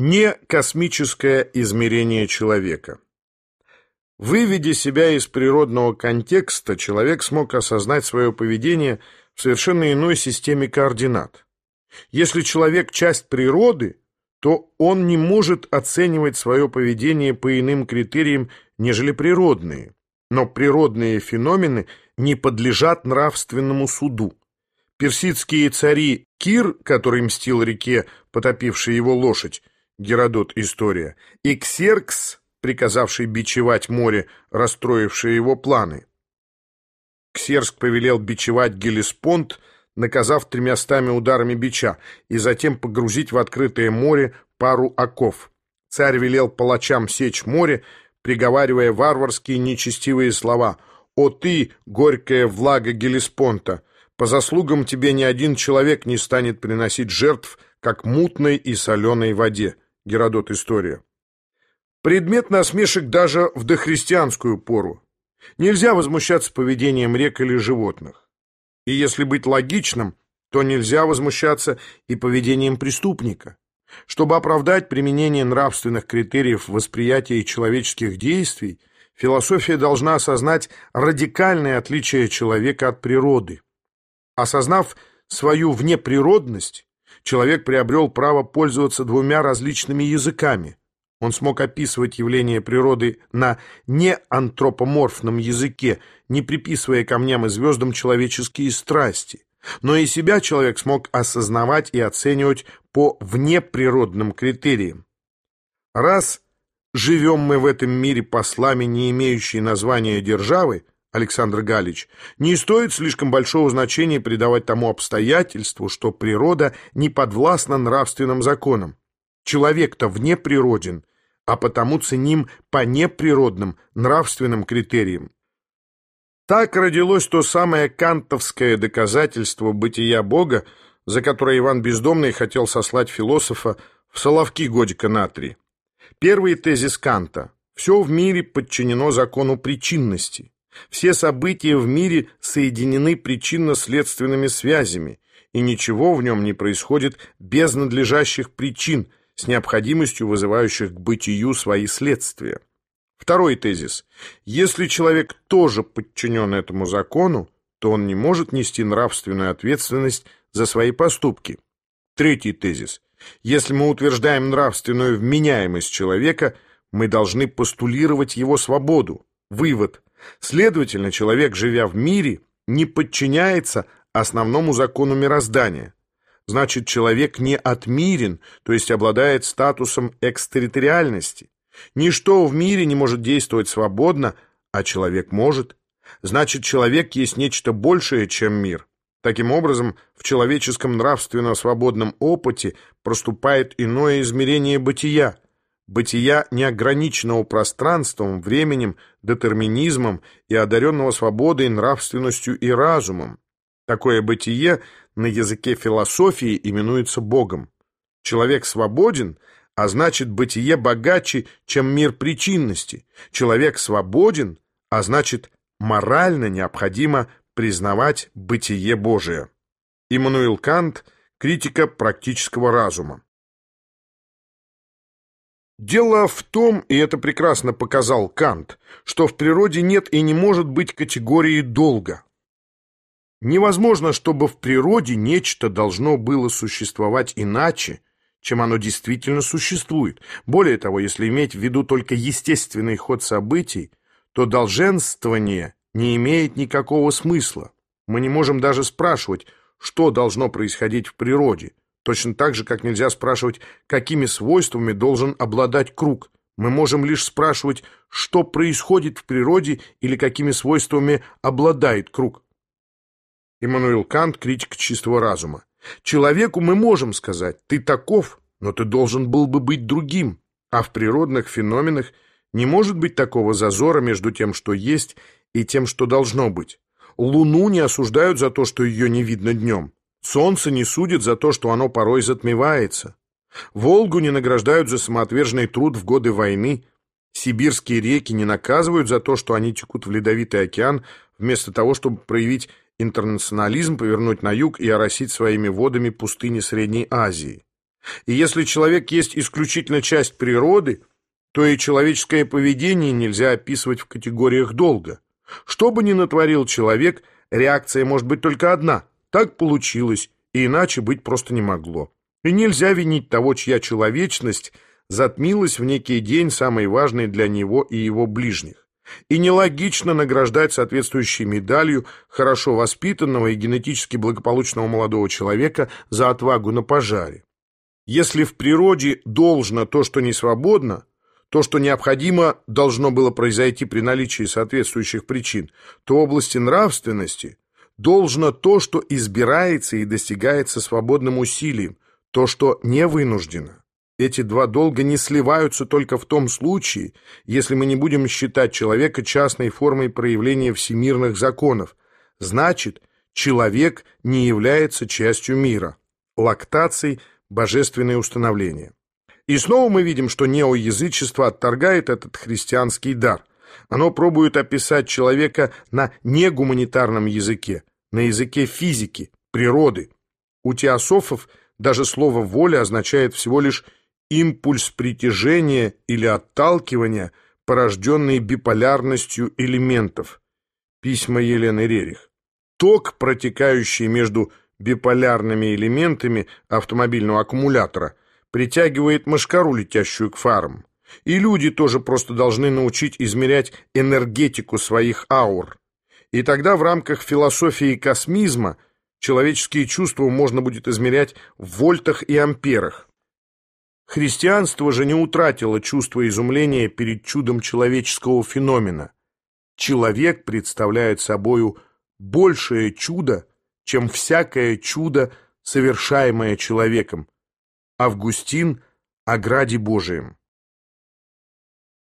Не космическое измерение человека. Выведя себя из природного контекста, человек смог осознать свое поведение в совершенно иной системе координат. Если человек – часть природы, то он не может оценивать свое поведение по иным критериям, нежели природные. Но природные феномены не подлежат нравственному суду. Персидские цари Кир, который мстил реке, потопившей его лошадь, Геродот История, и Ксеркс, приказавший бичевать море, расстроившее его планы. Ксеркс повелел бичевать Гелеспонд, наказав тремястами ударами бича, и затем погрузить в открытое море пару оков. Царь велел палачам сечь море, приговаривая варварские нечестивые слова «О ты, горькая влага Гелеспонта! По заслугам тебе ни один человек не станет приносить жертв, как мутной и соленой воде». Геродот История. Предмет насмешек даже в дохристианскую пору. Нельзя возмущаться поведением рек или животных. И если быть логичным, то нельзя возмущаться и поведением преступника. Чтобы оправдать применение нравственных критериев восприятия человеческих действий, философия должна осознать радикальное отличие человека от природы. Осознав свою внеприродность, человек приобрел право пользоваться двумя различными языками. Он смог описывать явления природы на неантропоморфном языке, не приписывая камням и звездам человеческие страсти. Но и себя человек смог осознавать и оценивать по внеприродным критериям. Раз живем мы в этом мире послами, не имеющие названия державы, Александр Галич, не стоит слишком большого значения придавать тому обстоятельству, что природа не подвластна нравственным законам. Человек-то вне природен, а потому ценим по неприродным нравственным критериям. Так родилось то самое кантовское доказательство бытия Бога, за которое Иван Бездомный хотел сослать философа в Соловки годика на три. Первый тезис Канта – все в мире подчинено закону причинности. Все события в мире соединены причинно-следственными связями, и ничего в нем не происходит без надлежащих причин, с необходимостью вызывающих к бытию свои следствия. Второй тезис. Если человек тоже подчинен этому закону, то он не может нести нравственную ответственность за свои поступки. Третий тезис. Если мы утверждаем нравственную вменяемость человека, мы должны постулировать его свободу. Вывод. Следовательно, человек, живя в мире, не подчиняется основному закону мироздания. Значит, человек не отмирен, то есть обладает статусом экстерриториальности. Ничто в мире не может действовать свободно, а человек может. Значит, человек есть нечто большее, чем мир. Таким образом, в человеческом нравственно-свободном опыте проступает иное измерение бытия – бытия неограниченного пространством, временем, детерминизмом и одаренного свободой, нравственностью и разумом. Такое бытие на языке философии именуется Богом. Человек свободен, а значит бытие богаче, чем мир причинности. Человек свободен, а значит морально необходимо признавать бытие Божие. Иммануил Кант «Критика практического разума». Дело в том, и это прекрасно показал Кант, что в природе нет и не может быть категории долга. Невозможно, чтобы в природе нечто должно было существовать иначе, чем оно действительно существует. Более того, если иметь в виду только естественный ход событий, то долженствование не имеет никакого смысла. Мы не можем даже спрашивать, что должно происходить в природе. Точно так же, как нельзя спрашивать, какими свойствами должен обладать круг. Мы можем лишь спрашивать, что происходит в природе или какими свойствами обладает круг. Иммануил Кант, критик чистого разума. Человеку мы можем сказать, ты таков, но ты должен был бы быть другим. А в природных феноменах не может быть такого зазора между тем, что есть, и тем, что должно быть. Луну не осуждают за то, что ее не видно днем. Солнце не судит за то, что оно порой затмевается. Волгу не награждают за самоотверженный труд в годы войны. Сибирские реки не наказывают за то, что они текут в ледовитый океан, вместо того, чтобы проявить интернационализм, повернуть на юг и оросить своими водами пустыни Средней Азии. И если человек есть исключительно часть природы, то и человеческое поведение нельзя описывать в категориях долга. Что бы ни натворил человек, реакция может быть только одна. Так получилось, и иначе быть просто не могло. И нельзя винить того, чья человечность затмилась в некий день, самый важный для него и его ближних. И нелогично награждать соответствующей медалью хорошо воспитанного и генетически благополучного молодого человека за отвагу на пожаре. Если в природе должно то, что не свободно, то, что необходимо должно было произойти при наличии соответствующих причин, то в области нравственности должно то, что избирается и достигается свободным усилием, то, что не вынуждено. Эти два долга не сливаются только в том случае, если мы не будем считать человека частной формой проявления всемирных законов. Значит, человек не является частью мира. Лактаций – божественное установление. И снова мы видим, что неоязычество отторгает этот христианский дар. Оно пробует описать человека на негуманитарном языке, на языке физики, природы. У теософов даже слово «воля» означает всего лишь импульс притяжения или отталкивания, порожденный биполярностью элементов. Письма Елены Рерих. Ток, протекающий между биполярными элементами автомобильного аккумулятора, притягивает мошкару, летящую к фарам. И люди тоже просто должны научить измерять энергетику своих аур. И тогда в рамках философии космизма человеческие чувства можно будет измерять в вольтах и амперах. Христианство же не утратило чувство изумления перед чудом человеческого феномена. Человек представляет собою большее чудо, чем всякое чудо, совершаемое человеком. Августин о Граде Божием